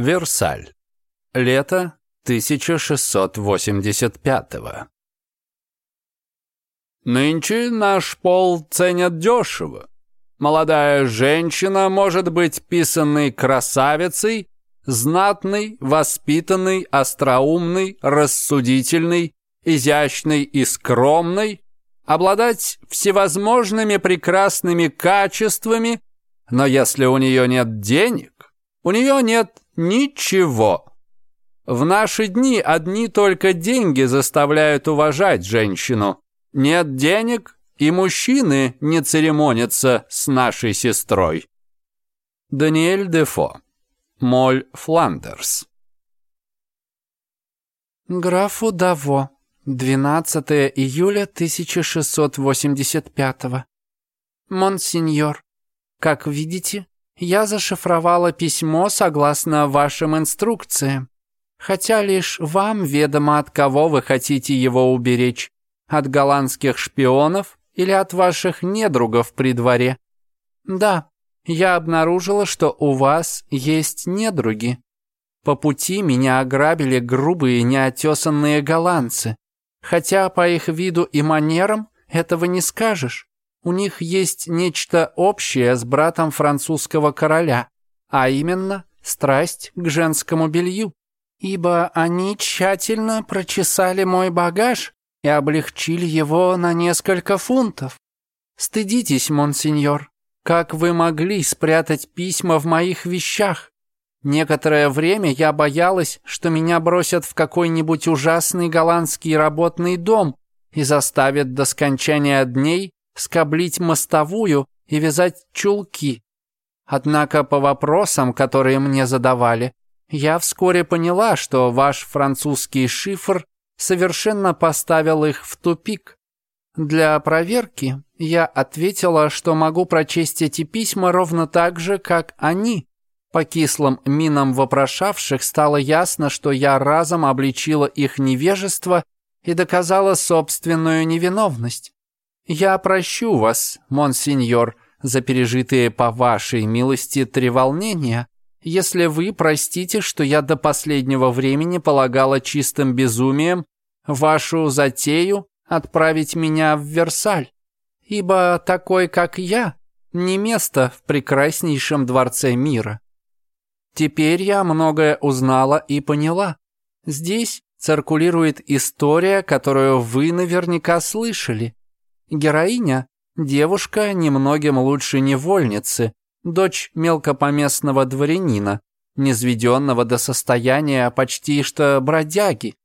Версаль. Лето 1685-го. Нынче наш пол ценят дешево. Молодая женщина может быть писанной красавицей, знатной, воспитанной, остроумной, рассудительной, изящной и скромной, обладать всевозможными прекрасными качествами, но если у нее нет денег, у нее нет Ничего. В наши дни одни только деньги заставляют уважать женщину. Нет денег, и мужчины не церемонятся с нашей сестрой. Даниэль Дефо. Моль Фландерс. Графу Даво. 12 июля 1685. Монсеньор, как видите, я зашифровала письмо согласно вашим инструкциям, хотя лишь вам ведомо, от кого вы хотите его уберечь, от голландских шпионов или от ваших недругов при дворе. Да, я обнаружила, что у вас есть недруги. По пути меня ограбили грубые неотесанные голландцы, хотя по их виду и манерам этого не скажешь у них есть нечто общее с братом французского короля, а именно страсть к женскому белью. Ибо они тщательно прочесали мой багаж и облегчили его на несколько фунтов. Стыдитесь, монсеньор, как вы могли спрятать письма в моих вещах? Некоторое время я боялась, что меня бросят в какой-нибудь ужасный голландский работный дом и заставят до скончания дней скоблить мостовую и вязать чулки. Однако по вопросам, которые мне задавали, я вскоре поняла, что ваш французский шифр совершенно поставил их в тупик. Для проверки я ответила, что могу прочесть эти письма ровно так же, как они. По кислым минам вопрошавших стало ясно, что я разом обличила их невежество и доказала собственную невиновность. «Я прощу вас, монсеньор, за пережитые по вашей милости треволнения, если вы простите, что я до последнего времени полагала чистым безумием вашу затею отправить меня в Версаль, ибо такой, как я, не место в прекраснейшем дворце мира. Теперь я многое узнала и поняла. Здесь циркулирует история, которую вы наверняка слышали. Героиня – девушка немногим лучше невольницы, дочь мелкопоместного дворянина, низведенного до состояния почти что бродяги.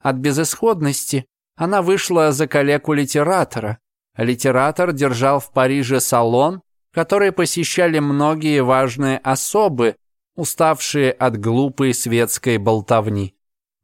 От безысходности она вышла за коллегу литератора. Литератор держал в Париже салон, который посещали многие важные особы, уставшие от глупой светской болтовни.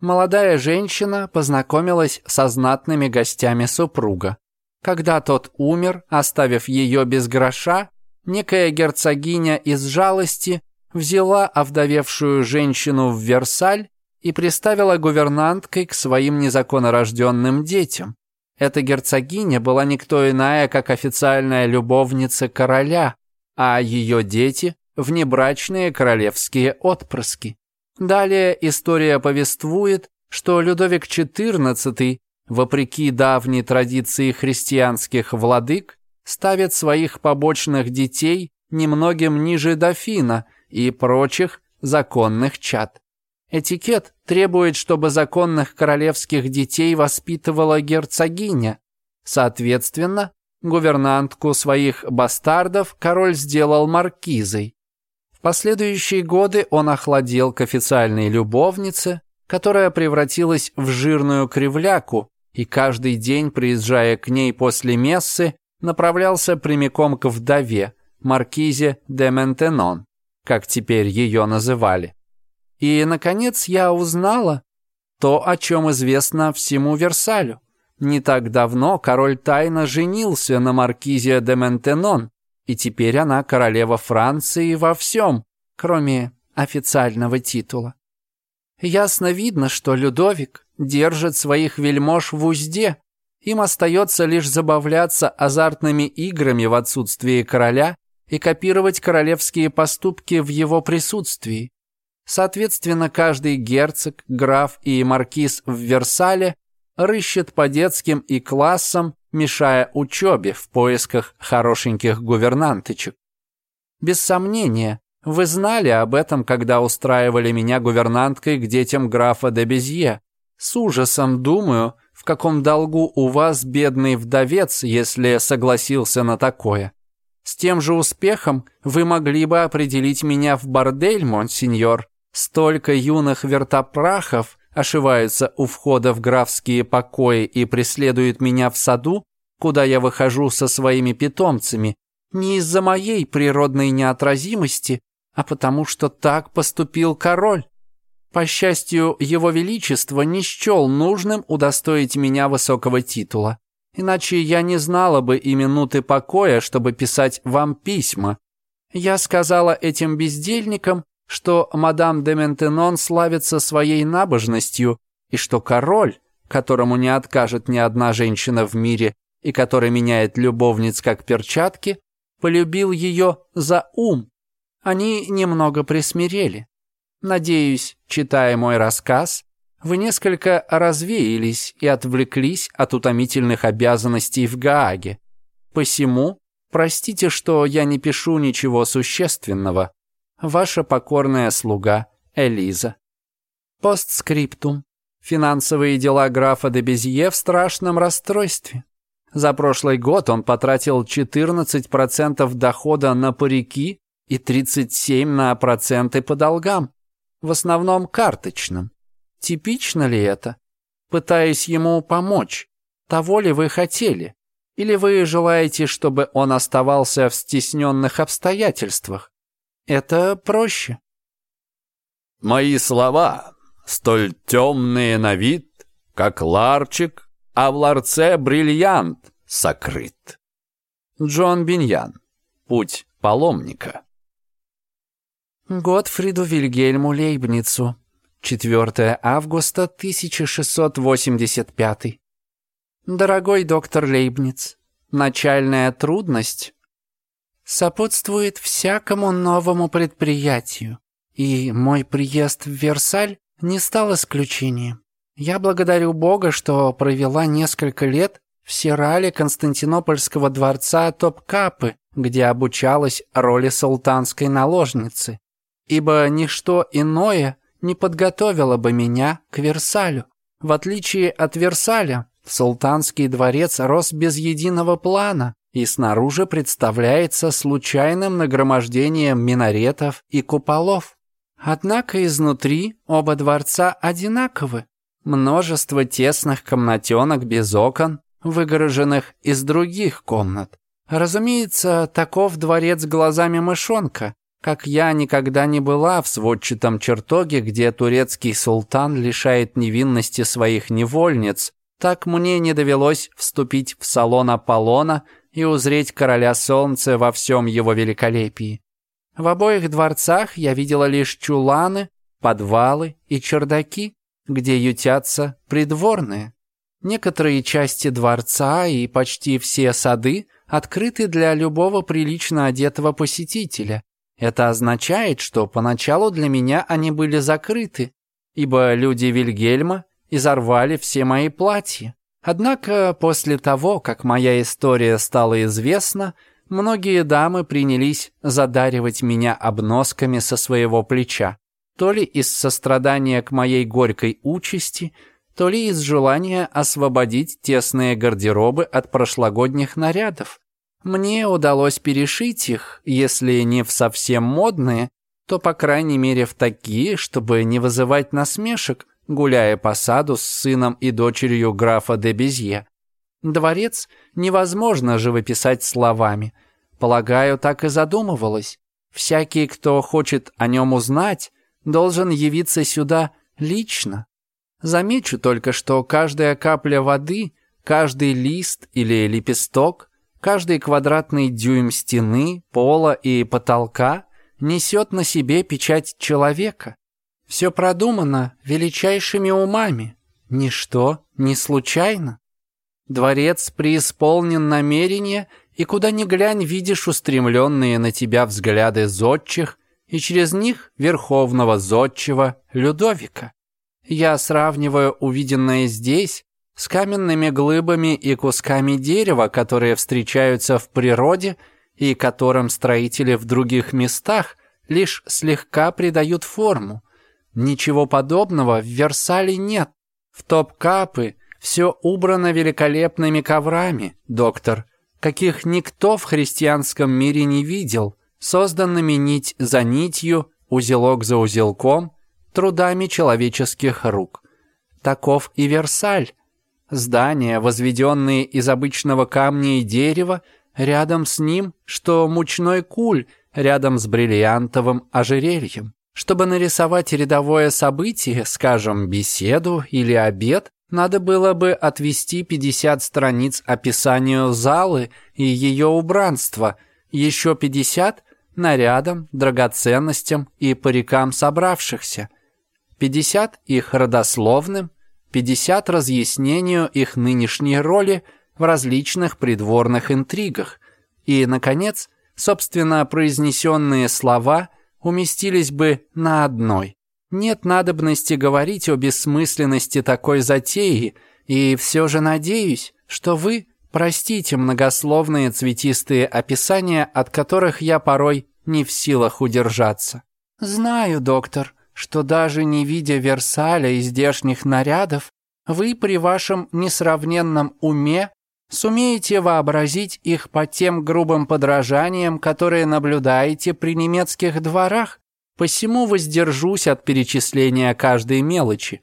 Молодая женщина познакомилась со знатными гостями супруга. Когда тот умер, оставив ее без гроша, некая герцогиня из жалости взяла овдовевшую женщину в Версаль и приставила гувернанткой к своим незаконнорожденным детям. Эта герцогиня была никто иная, как официальная любовница короля, а ее дети – внебрачные королевские отпрыски. Далее история повествует, что Людовик XIV вопреки давней традиции христианских владык, ставят своих побочных детей немногим ниже дофина и прочих законных чад. Этикет требует, чтобы законных королевских детей воспитывала герцогиня. Соответственно, гувернантку своих бастардов король сделал маркизой. В последующие годы он охладел к официальной любовнице, которая превратилась в жирную кривляку, и каждый день, приезжая к ней после мессы, направлялся прямиком к вдове, маркизе де Ментенон, как теперь ее называли. И, наконец, я узнала то, о чем известно всему Версалю. Не так давно король тайно женился на маркизе де Ментенон, и теперь она королева Франции во всем, кроме официального титула. Ясно видно, что Людовик держит своих вельмож в узде. Им остается лишь забавляться азартными играми в отсутствии короля и копировать королевские поступки в его присутствии. Соответственно, каждый герцог, граф и маркиз в Версале рыщет по детским и классам, мешая учебе в поисках хорошеньких гувернанточек. Без сомнения, вы знали об этом, когда устраивали меня гувернанткой к детям графа де Безье. С ужасом думаю, в каком долгу у вас бедный вдовец, если согласился на такое. С тем же успехом вы могли бы определить меня в бордель, монсеньор. Столько юных вертопрахов ошиваются у входа в графские покои и преследуют меня в саду, куда я выхожу со своими питомцами, не из-за моей природной неотразимости, а потому что так поступил король. По счастью, его величество не счел нужным удостоить меня высокого титула. Иначе я не знала бы и минуты покоя, чтобы писать вам письма. Я сказала этим бездельникам, что мадам де Ментенон славится своей набожностью и что король, которому не откажет ни одна женщина в мире и который меняет любовниц как перчатки, полюбил ее за ум. Они немного присмирели. Надеюсь, читая мой рассказ, вы несколько развеялись и отвлеклись от утомительных обязанностей в Гааге. Посему, простите, что я не пишу ничего существенного. Ваша покорная слуга Элиза. Постскриптум. Финансовые дела графа де Безье в страшном расстройстве. За прошлый год он потратил 14% дохода на парики и 37% на проценты по долгам в основном карточным. Типично ли это? Пытаясь ему помочь, того ли вы хотели? Или вы желаете, чтобы он оставался в стесненных обстоятельствах? Это проще. Мои слова, столь темные на вид, как ларчик, а в ларце бриллиант сокрыт. Джон Биньян. Путь паломника. Готфриду Вильгельму Лейбницу. 4 августа 1685. Дорогой доктор Лейбниц, начальная трудность сопутствует всякому новому предприятию, и мой приезд в Версаль не стал исключением. Я благодарю Бога, что провела несколько лет в Сирале Константинопольского дворца Топкапы, где обучалась роли султанской наложницы ибо ничто иное не подготовило бы меня к Версалю. В отличие от Версаля, султанский дворец рос без единого плана и снаружи представляется случайным нагромождением минаретов и куполов. Однако изнутри оба дворца одинаковы. Множество тесных комнатенок без окон, выгороженных из других комнат. Разумеется, таков дворец глазами мышонка, как я никогда не была в сводчатом чертоге, где турецкий султан лишает невинности своих невольниц, так мне не довелось вступить в салон Аполлона и узреть короля солнца во всем его великолепии. В обоих дворцах я видела лишь чуланы, подвалы и чердаки, где ютятся придворные. Некоторые части дворца и почти все сады открыты для любого прилично одетого посетителя, это означает, что поначалу для меня они были закрыты, ибо люди Вильгельма изорвали все мои платья. Однако после того, как моя история стала известна, многие дамы принялись задаривать меня обносками со своего плеча, то ли из сострадания к моей горькой участи, то ли из желания освободить тесные гардеробы от прошлогодних нарядов, мне удалось перешить их, если не в совсем модные, то, по крайней мере, в такие, чтобы не вызывать насмешек, гуляя по саду с сыном и дочерью графа де Безье. Дворец невозможно же выписать словами. Полагаю, так и задумывалось. Всякий, кто хочет о нем узнать, должен явиться сюда лично. Замечу только, что каждая капля воды, каждый лист или лепесток Каждый квадратный дюйм стены, пола и потолка несет на себе печать человека. Все продумано величайшими умами. Ничто не случайно. Дворец преисполнен намерения, и куда ни глянь, видишь устремленные на тебя взгляды зодчих и через них верховного зодчего Людовика. Я сравниваю увиденное здесь с каменными глыбами и кусками дерева, которые встречаются в природе и которым строители в других местах лишь слегка придают форму. Ничего подобного в Версале нет. В топ-капы все убрано великолепными коврами, доктор, каких никто в христианском мире не видел, созданными нить за нитью, узелок за узелком, трудами человеческих рук. Таков и Версаль, Здания, возведенные из обычного камня и дерева, рядом с ним, что мучной куль, рядом с бриллиантовым ожерельем. Чтобы нарисовать рядовое событие, скажем, беседу или обед, надо было бы отвести 50 страниц описанию залы и ее убранства, еще 50 – нарядам, драгоценностям и парикам собравшихся, 50 – их родословным, 50 разъяснению их нынешней роли в различных придворных интригах. И, наконец, собственно, произнесенные слова уместились бы на одной. Нет надобности говорить о бессмысленности такой затеи, и все же надеюсь, что вы простите многословные цветистые описания, от которых я порой не в силах удержаться. «Знаю, доктор», что даже не видя Версаля и здешних нарядов, вы при вашем несравненном уме сумеете вообразить их по тем грубым подражаниям, которые наблюдаете при немецких дворах, посему воздержусь от перечисления каждой мелочи.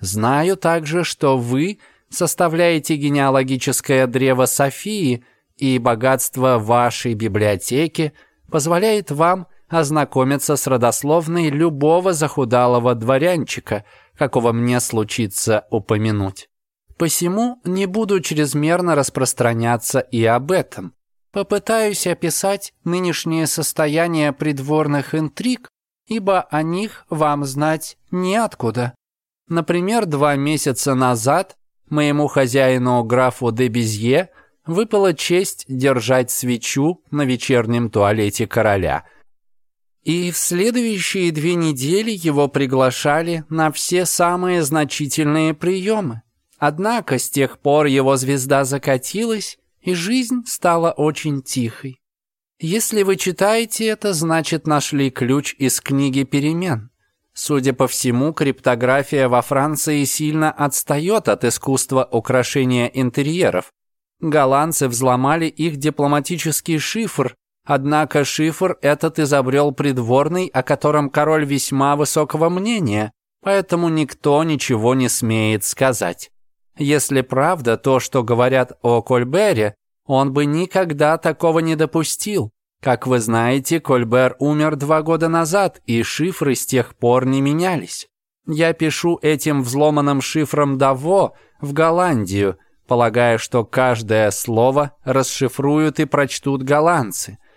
Знаю также, что вы составляете генеалогическое древо Софии, и богатство вашей библиотеки позволяет вам – ознакомиться с родословной любого захудалого дворянчика, какого мне случится упомянуть. Посему не буду чрезмерно распространяться и об этом. Попытаюсь описать нынешнее состояние придворных интриг, ибо о них вам знать неоткуда. Например, два месяца назад моему хозяину графу де Безье выпала честь держать свечу на вечернем туалете короля – и в следующие две недели его приглашали на все самые значительные приемы. Однако с тех пор его звезда закатилась, и жизнь стала очень тихой. Если вы читаете это, значит нашли ключ из книги перемен. Судя по всему, криптография во Франции сильно отстает от искусства украшения интерьеров. Голландцы взломали их дипломатический шифр Однако шифр этот изобрел придворный, о котором король весьма высокого мнения, поэтому никто ничего не смеет сказать. Если правда то, что говорят о Кольбере, он бы никогда такого не допустил. Как вы знаете, Кольбер умер два года назад, и шифры с тех пор не менялись. Я пишу этим взломанным шифром Даво в Голландию, полагая, что каждое слово расшифруют и прочтут голландцы –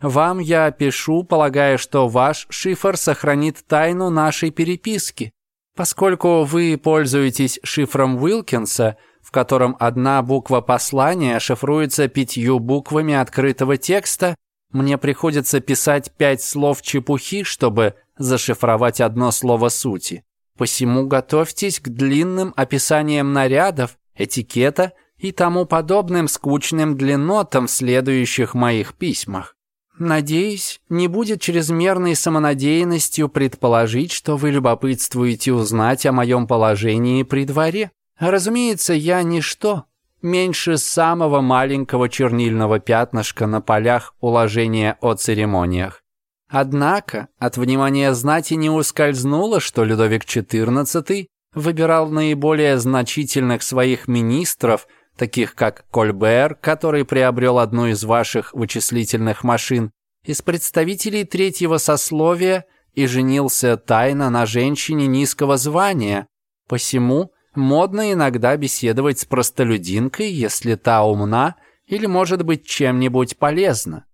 вам я пишу, полагая, что ваш шифр сохранит тайну нашей переписки. Поскольку вы пользуетесь шифром Уилкинса, в котором одна буква послания шифруется пятью буквами открытого текста, мне приходится писать пять слов чепухи, чтобы зашифровать одно слово сути. Посему готовьтесь к длинным описаниям нарядов, этикета и тому подобным скучным длиннотам в следующих моих письмах. Надеюсь, не будет чрезмерной самонадеянностью предположить, что вы любопытствуете узнать о моем положении при дворе. Разумеется, я ничто, меньше самого маленького чернильного пятнышка на полях уложения о церемониях. Однако от внимания знати не ускользнуло, что Людовик XIV выбирал наиболее значительных своих министров – таких как Кольбер, который приобрел одну из ваших вычислительных машин, из представителей третьего сословия и женился тайно на женщине низкого звания. Посему модно иногда беседовать с простолюдинкой, если та умна или, может быть, чем-нибудь полезна.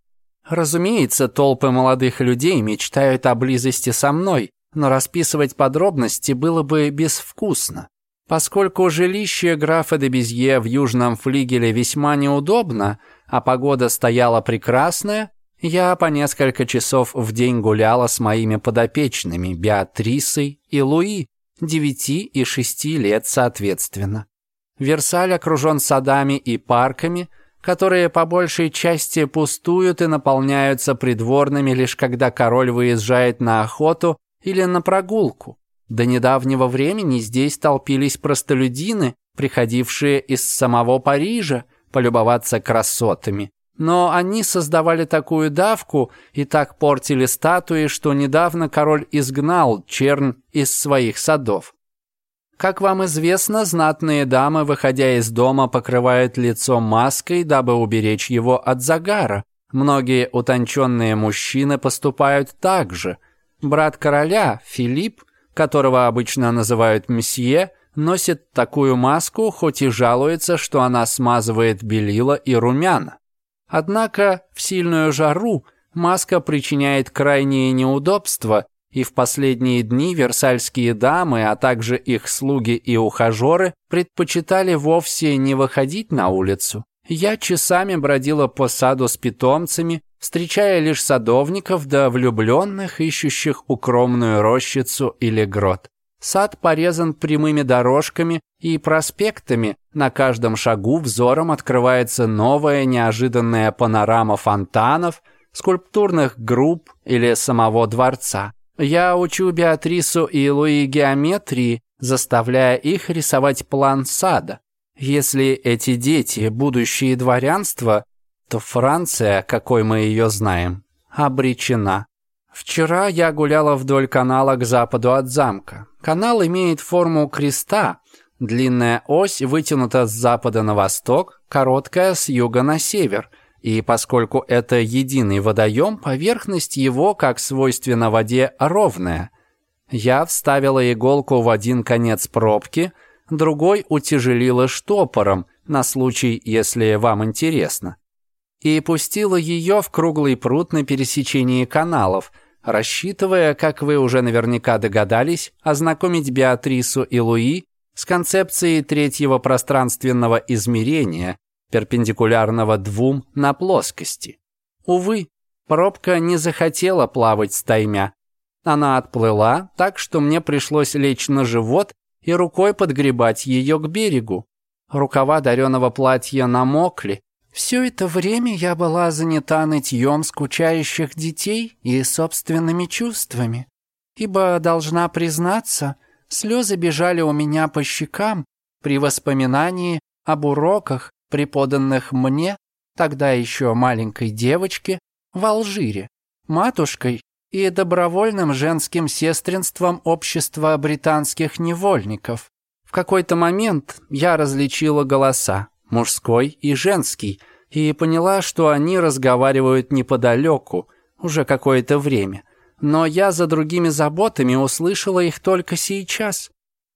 Разумеется, толпы молодых людей мечтают о близости со мной, но расписывать подробности было бы безвкусно. Поскольку жилище графа де Безье в южном флигеле весьма неудобно, а погода стояла прекрасная, я по несколько часов в день гуляла с моими подопечными Беатрисой и Луи, девяти и шести лет соответственно. Версаль окружен садами и парками, которые по большей части пустуют и наполняются придворными лишь когда король выезжает на охоту или на прогулку. До недавнего времени здесь толпились простолюдины, приходившие из самого Парижа полюбоваться красотами. Но они создавали такую давку и так портили статуи, что недавно король изгнал чернь из своих садов. Как вам известно, знатные дамы, выходя из дома, покрывают лицо маской, дабы уберечь его от загара. Многие утонченные мужчины поступают так же. Брат короля, Филипп, которого обычно называют месье, носит такую маску, хоть и жалуется, что она смазывает белила и румяна. Однако в сильную жару маска причиняет крайние неудобства, и в последние дни версальские дамы, а также их слуги и ухажеры предпочитали вовсе не выходить на улицу. Я часами бродила по саду с питомцами, встречая лишь садовников да влюбленных, ищущих укромную рощицу или грот. Сад порезан прямыми дорожками и проспектами, на каждом шагу взором открывается новая неожиданная панорама фонтанов, скульптурных групп или самого дворца. Я учу Беатрису и Луи геометрии, заставляя их рисовать план сада. Если эти дети, будущие дворянства, то Франция, какой мы ее знаем, обречена. Вчера я гуляла вдоль канала к западу от замка. Канал имеет форму креста. Длинная ось вытянута с запада на восток, короткая с юга на север. И поскольку это единый водоем, поверхность его, как свойственно воде, ровная. Я вставила иголку в один конец пробки, другой утяжелила штопором, на случай, если вам интересно и пустила ее в круглый пруд на пересечении каналов, рассчитывая, как вы уже наверняка догадались, ознакомить Беатрису и Луи с концепцией третьего пространственного измерения, перпендикулярного двум на плоскости. Увы, пробка не захотела плавать стаймя. Она отплыла, так что мне пришлось лечь на живот и рукой подгребать ее к берегу. Рукава дареного платья намокли, все это время я была занята нытьем скучающих детей и собственными чувствами, ибо, должна признаться, слезы бежали у меня по щекам при воспоминании об уроках, преподанных мне, тогда еще маленькой девочке, в Алжире, матушкой и добровольным женским сестринством общества британских невольников. В какой-то момент я различила голоса мужской и женский, и поняла, что они разговаривают неподалеку уже какое-то время. Но я за другими заботами услышала их только сейчас.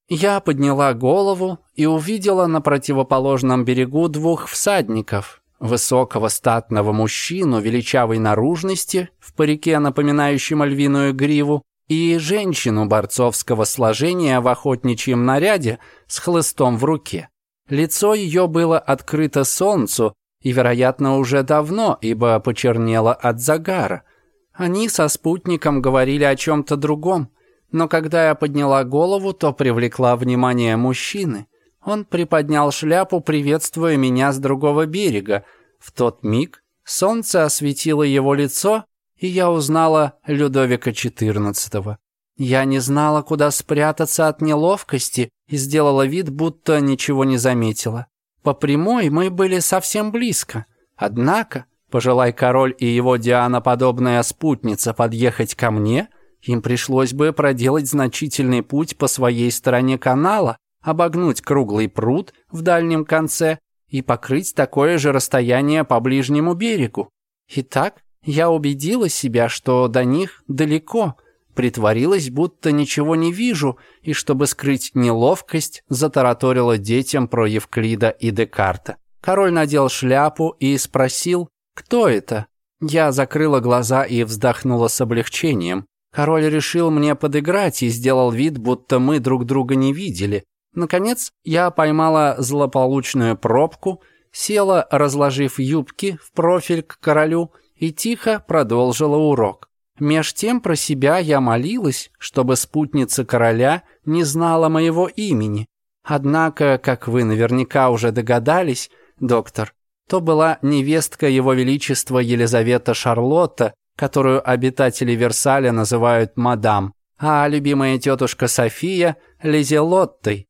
Я подняла голову и увидела на противоположном берегу двух всадников, высокого статного мужчину величавой наружности, в парике, напоминающем львиную гриву, и женщину борцовского сложения в охотничьем наряде с хлыстом в руке. Лицо ее было открыто солнцу, и, вероятно, уже давно, ибо почернело от загара. Они со спутником говорили о чем-то другом, но когда я подняла голову, то привлекла внимание мужчины. Он приподнял шляпу, приветствуя меня с другого берега. В тот миг солнце осветило его лицо, и я узнала Людовика XIV. Я не знала, куда спрятаться от неловкости, и сделала вид, будто ничего не заметила. По прямой мы были совсем близко. Однако, пожелай король и его Диана-подобная спутница подъехать ко мне, им пришлось бы проделать значительный путь по своей стороне канала, обогнуть круглый пруд в дальнем конце и покрыть такое же расстояние по ближнему берегу. Итак, я убедила себя, что до них далеко – притворилась, будто ничего не вижу, и, чтобы скрыть неловкость, затараторила детям про Евклида и Декарта. Король надел шляпу и спросил, кто это? Я закрыла глаза и вздохнула с облегчением. Король решил мне подыграть и сделал вид, будто мы друг друга не видели. Наконец, я поймала злополучную пробку, села, разложив юбки в профиль к королю, и тихо продолжила урок. Меж тем про себя я молилась, чтобы спутница короля не знала моего имени. Однако, как вы наверняка уже догадались, доктор, то была невестка его величества Елизавета Шарлотта, которую обитатели Версаля называют мадам, а любимая тетушка София – Лизелоттой.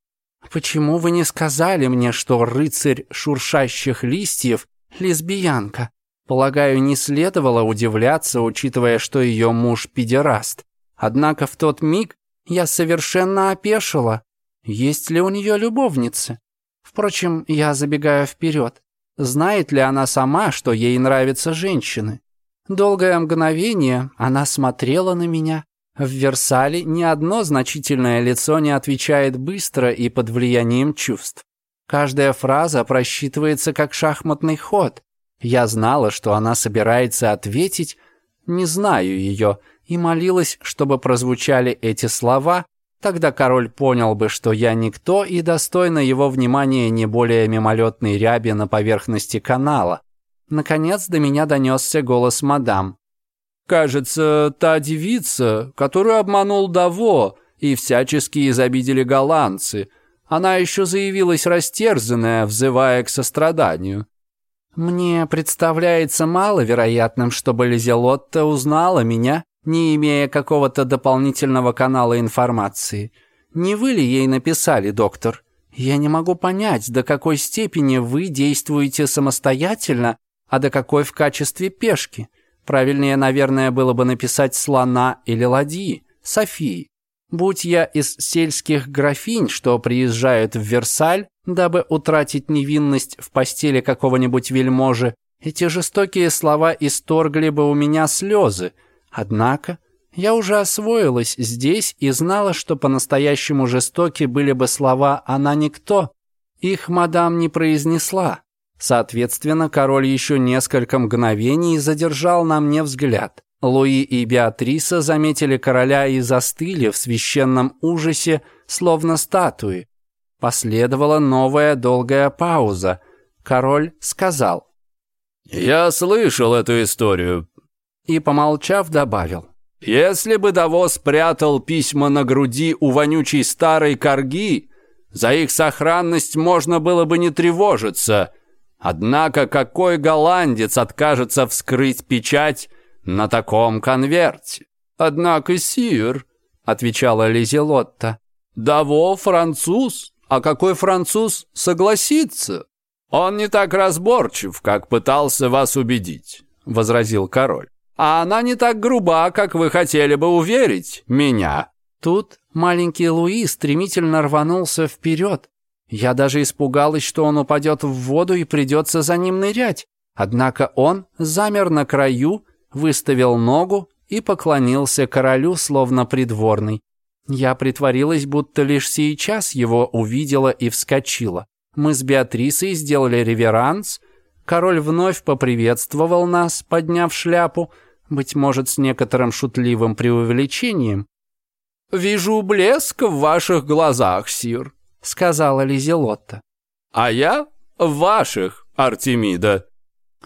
Почему вы не сказали мне, что рыцарь шуршащих листьев – лесбиянка? Полагаю, не следовало удивляться, учитывая, что ее муж педераст. Однако в тот миг я совершенно опешила. Есть ли у нее любовницы? Впрочем, я забегаю вперед. Знает ли она сама, что ей нравятся женщины? Долгое мгновение она смотрела на меня. В Версале ни одно значительное лицо не отвечает быстро и под влиянием чувств. Каждая фраза просчитывается как шахматный ход. Я знала, что она собирается ответить, не знаю ее, и молилась, чтобы прозвучали эти слова, тогда король понял бы, что я никто и достойна его внимания не более мимолетной ряби на поверхности канала. Наконец до меня донесся голос мадам. «Кажется, та девица, которую обманул Даво и всячески изобидели голландцы, она еще заявилась растерзанная, взывая к состраданию». Мне представляется маловероятным, чтобы Лизелотта узнала меня, не имея какого-то дополнительного канала информации. Не вы ли ей написали, доктор? Я не могу понять, до какой степени вы действуете самостоятельно, а до какой в качестве пешки. Правильнее, наверное, было бы написать слона или ладьи, Софии. Будь я из сельских графинь, что приезжают в Версаль, дабы утратить невинность в постели какого-нибудь вельможи, эти жестокие слова исторгли бы у меня слезы. Однако я уже освоилась здесь и знала, что по-настоящему жестоки были бы слова «она никто». Их мадам не произнесла. Соответственно, король еще несколько мгновений задержал на мне взгляд. Луи и Беатриса заметили короля и застыли в священном ужасе, словно статуи. Последовала новая долгая пауза. Король сказал. «Я слышал эту историю». И, помолчав, добавил. «Если бы Давос прятал письма на груди у вонючей старой корги, за их сохранность можно было бы не тревожиться. Однако какой голландец откажется вскрыть печать, на таком конверте. Однако, Сир, — отвечала Лизелотта, — «Даво француз, а какой француз согласится? Он не так разборчив, как пытался вас убедить», — возразил король. «А она не так груба, как вы хотели бы уверить меня». Тут маленький Луи стремительно рванулся вперед. Я даже испугалась, что он упадет в воду и придется за ним нырять. Однако он замер на краю, выставил ногу и поклонился королю, словно придворный. Я притворилась, будто лишь сейчас его увидела и вскочила. Мы с Беатрисой сделали реверанс. Король вновь поприветствовал нас, подняв шляпу, быть может, с некоторым шутливым преувеличением. «Вижу блеск в ваших глазах, сир», — сказала Лизелотта. «А я в ваших, Артемида».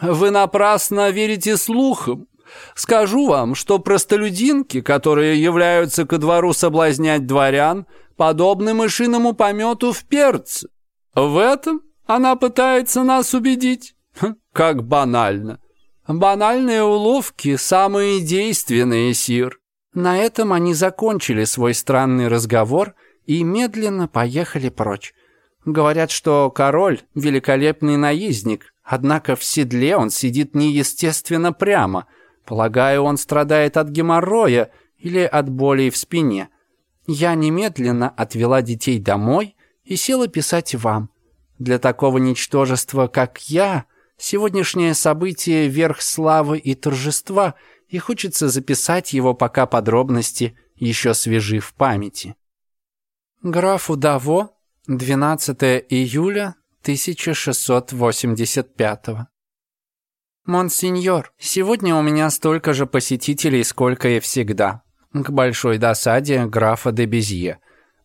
«Вы напрасно верите слухам», Скажу вам, что простолюдинки, которые являются ко двору соблазнять дворян, подобны мышиному помету в перце. В этом она пытается нас убедить. Как банально. Банальные уловки – самые действенные, Сир. На этом они закончили свой странный разговор и медленно поехали прочь. Говорят, что король – великолепный наездник, однако в седле он сидит неестественно прямо – Полагаю, он страдает от геморроя или от боли в спине. Я немедленно отвела детей домой и села писать вам. Для такого ничтожества, как я, сегодняшнее событие — верх славы и торжества, и хочется записать его, пока подробности еще свежи в памяти. Графу Даво, 12 июля 1685 «Монсеньор, сегодня у меня столько же посетителей, сколько и всегда», к большой досаде графа де Безье.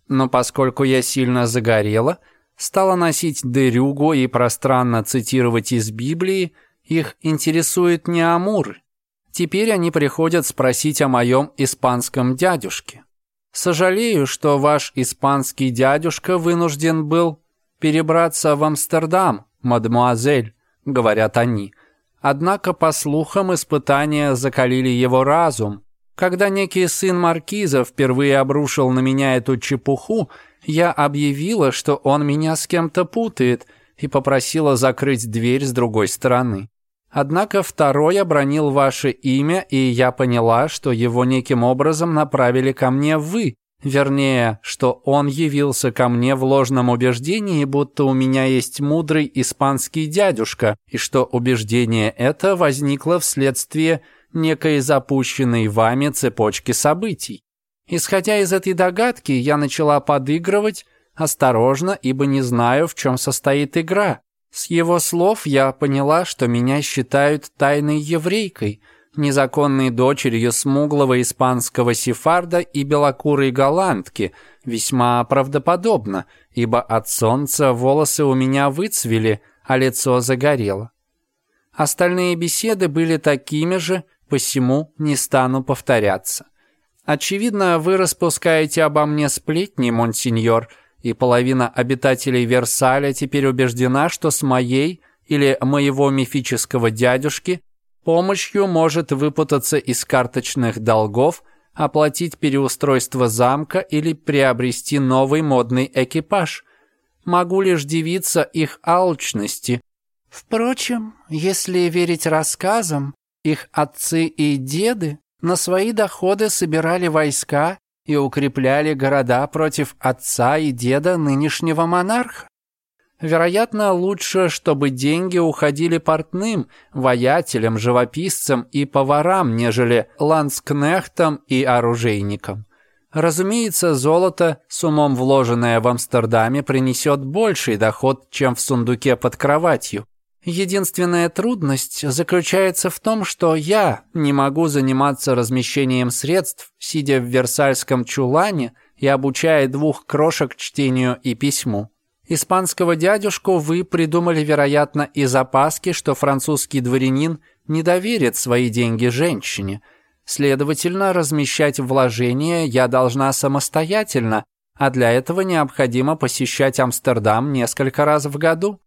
Но поскольку я сильно загорела, стала носить дерюго и пространно цитировать из Библии, их интересует не Амур. Теперь они приходят спросить о моем испанском дядюшке. Сожалею, что ваш испанский дядюшка вынужден был перебраться в Амстердам, мадемуазель, говорят они. Однако, по слухам, испытания закалили его разум. Когда некий сын Маркиза впервые обрушил на меня эту чепуху, я объявила, что он меня с кем-то путает, и попросила закрыть дверь с другой стороны. Однако второй обронил ваше имя, и я поняла, что его неким образом направили ко мне вы, Вернее, что он явился ко мне в ложном убеждении, будто у меня есть мудрый испанский дядюшка, и что убеждение это возникло вследствие некой запущенной вами цепочки событий. Исходя из этой догадки, я начала подыгрывать, осторожно, ибо не знаю, в чем состоит игра. С его слов я поняла, что меня считают тайной еврейкой – незаконной дочерью смуглого испанского сефарда и белокурой голландки, весьма правдоподобно, ибо от солнца волосы у меня выцвели, а лицо загорело. Остальные беседы были такими же, посему не стану повторяться. Очевидно, вы распускаете обо мне сплетни, монсеньор, и половина обитателей Версаля теперь убеждена, что с моей или моего мифического дядюшки помощью может выпутаться из карточных долгов, оплатить переустройство замка или приобрести новый модный экипаж. Могу лишь дивиться их алчности. Впрочем, если верить рассказам, их отцы и деды на свои доходы собирали войска и укрепляли города против отца и деда нынешнего монарха. Вероятно, лучше, чтобы деньги уходили портным, воятелям, живописцам и поварам, нежели ланскнехтам и оружейникам. Разумеется, золото, с умом вложенное в Амстердаме, принесет больший доход, чем в сундуке под кроватью. Единственная трудность заключается в том, что я не могу заниматься размещением средств, сидя в Версальском чулане и обучая двух крошек чтению и письму. Испанского дядюшку вы придумали, вероятно, из опаски, что французский дворянин не доверит свои деньги женщине. Следовательно, размещать вложения я должна самостоятельно, а для этого необходимо посещать Амстердам несколько раз в году.